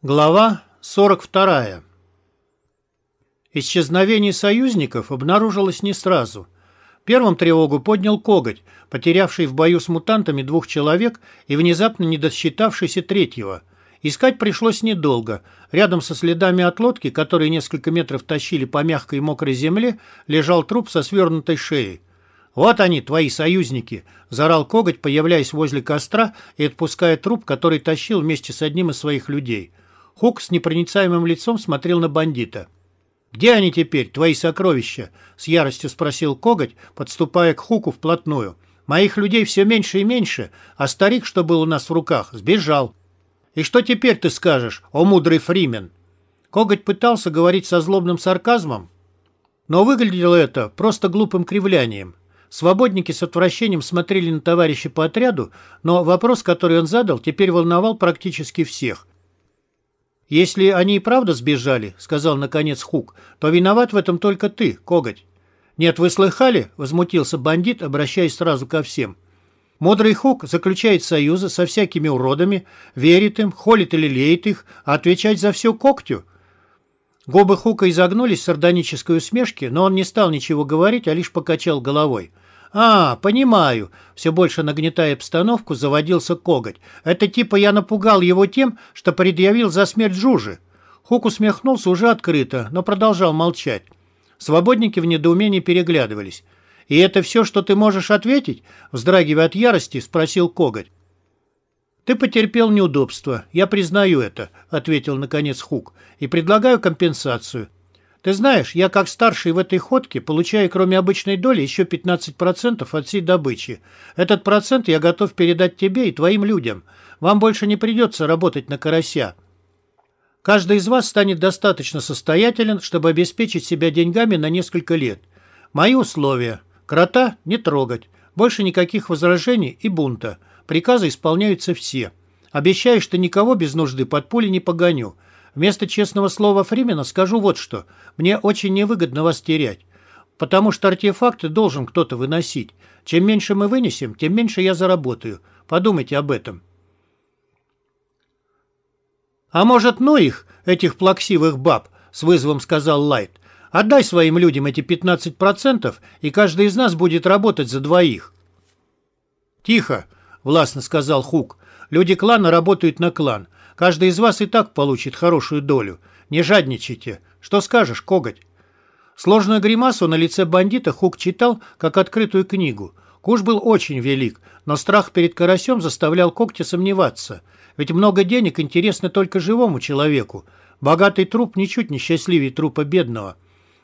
Глава 42. Исчезновение союзников обнаружилось не сразу. Первым тревогу поднял коготь, потерявший в бою с мутантами двух человек и внезапно не досчитавшийся третьего. Искать пришлось недолго. Рядом со следами от лодки, которые несколько метров тащили по мягкой и мокрой земле, лежал труп со свернутой шеей. «Вот они, твои союзники!» – заорал коготь, появляясь возле костра и отпуская труп, который тащил вместе с одним из своих людей – Хук с непроницаемым лицом смотрел на бандита. «Где они теперь, твои сокровища?» — с яростью спросил Коготь, подступая к Хуку вплотную. «Моих людей все меньше и меньше, а старик, что был у нас в руках, сбежал. И что теперь ты скажешь, о мудрый Фримен?» Коготь пытался говорить со злобным сарказмом, но выглядело это просто глупым кривлянием. Свободники с отвращением смотрели на товарища по отряду, но вопрос, который он задал, теперь волновал практически всех. «Если они и правда сбежали, — сказал наконец Хук, — то виноват в этом только ты, Коготь». «Нет, вы слыхали?» — возмутился бандит, обращаясь сразу ко всем. Мудрый Хук заключает союзы со всякими уродами, верит им, холит или леет их, а отвечать за все когтю. Губы Хука изогнулись в сардонической усмешке, но он не стал ничего говорить, а лишь покачал головой. «А, понимаю», — все больше нагнетая обстановку, заводился коготь. «Это типа я напугал его тем, что предъявил за смерть Жужи». Хук усмехнулся уже открыто, но продолжал молчать. Свободники в недоумении переглядывались. «И это все, что ты можешь ответить?» Вздрагивая от ярости, спросил коготь. «Ты потерпел неудобства, я признаю это», — ответил наконец Хук, «и предлагаю компенсацию. Ты знаешь, я как старший в этой ходке получаю кроме обычной доли еще 15% от всей добычи. Этот процент я готов передать тебе и твоим людям. Вам больше не придется работать на карася. Каждый из вас станет достаточно состоятелен, чтобы обеспечить себя деньгами на несколько лет. Мои условия. Крота не трогать. Больше никаких возражений и бунта. Приказы исполняются все. Обещаю, что никого без нужды под пули не погоню. Вместо честного слова Фримена скажу вот что. Мне очень невыгодно вас терять. Потому что артефакты должен кто-то выносить. Чем меньше мы вынесем, тем меньше я заработаю. Подумайте об этом. «А может, ну их, этих плаксивых баб?» — с вызовом сказал Лайт. «Отдай своим людям эти 15%, и каждый из нас будет работать за двоих». «Тихо», — властно сказал Хук. «Люди клана работают на клан. Каждый из вас и так получит хорошую долю. Не жадничайте. Что скажешь, коготь?» Сложную гримасу на лице бандита Хук читал, как открытую книгу. Куш был очень велик, но страх перед карасем заставлял когти сомневаться. Ведь много денег интересно только живому человеку. Богатый труп ничуть не счастливее трупа бедного.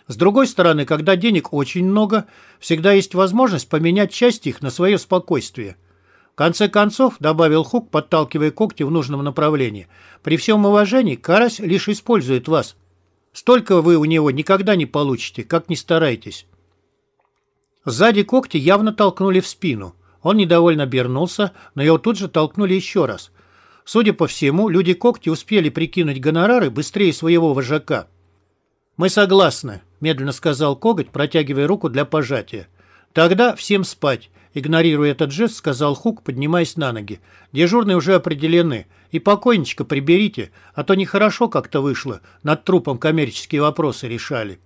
С другой стороны, когда денег очень много, всегда есть возможность поменять часть их на свое спокойствие. Конце концов, добавил Хук, подталкивая когти в нужном направлении, при всем уважении, карась лишь использует вас. Столько вы у него никогда не получите, как ни старайтесь. Сзади когти явно толкнули в спину. Он недовольно обернулся, но его тут же толкнули еще раз. Судя по всему, люди-когти успели прикинуть гонорары быстрее своего вожака. «Мы согласны», — медленно сказал коготь, протягивая руку для пожатия. «Тогда всем спать. Игнорируя этот жест, сказал Хук, поднимаясь на ноги. «Дежурные уже определены. И покойничка приберите, а то нехорошо как-то вышло. Над трупом коммерческие вопросы решали».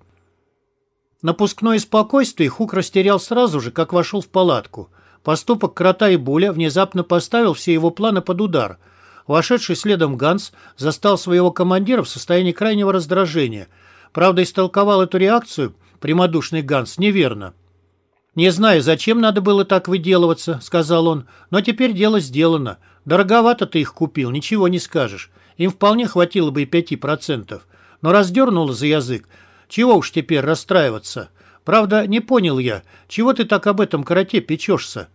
Напускное спокойствие Хук растерял сразу же, как вошел в палатку. Поступок Крота и Буля внезапно поставил все его планы под удар. Вошедший следом Ганс застал своего командира в состоянии крайнего раздражения. Правда, истолковал эту реакцию прямодушный Ганс неверно. «Не знаю, зачем надо было так выделываться», — сказал он, — «но теперь дело сделано. Дороговато ты их купил, ничего не скажешь. Им вполне хватило бы и пяти процентов. Но раздернуло за язык. Чего уж теперь расстраиваться? Правда, не понял я, чего ты так об этом карате печешься?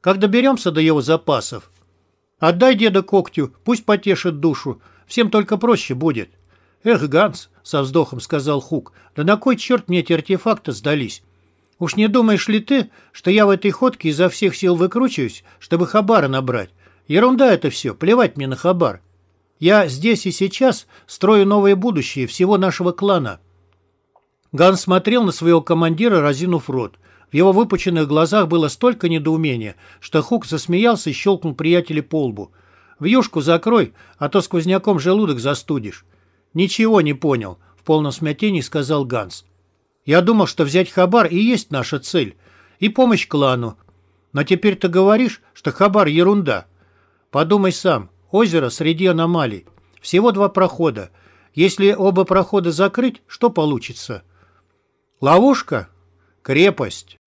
Как доберемся до его запасов? Отдай деда когтю, пусть потешит душу. Всем только проще будет». «Эх, Ганс», — со вздохом сказал Хук, — «да на кой черт мне эти артефакты сдались? Уж не думаешь ли ты, что я в этой ходке изо всех сил выкручиваюсь, чтобы хабара набрать? Ерунда это все, плевать мне на хабар. Я здесь и сейчас строю новое будущее всего нашего клана». Ган смотрел на своего командира, разинув рот. В его выпученных глазах было столько недоумения, что Хук засмеялся и щелкнул приятеля по лбу. Вьюшку закрой, а то сквозняком желудок застудишь». «Ничего не понял», — в полном смятении сказал Ганс. «Я думал, что взять хабар и есть наша цель, и помощь клану. Но теперь ты говоришь, что хабар — ерунда. Подумай сам, озеро среди аномалий. Всего два прохода. Если оба прохода закрыть, что получится?» «Ловушка?» «Крепость».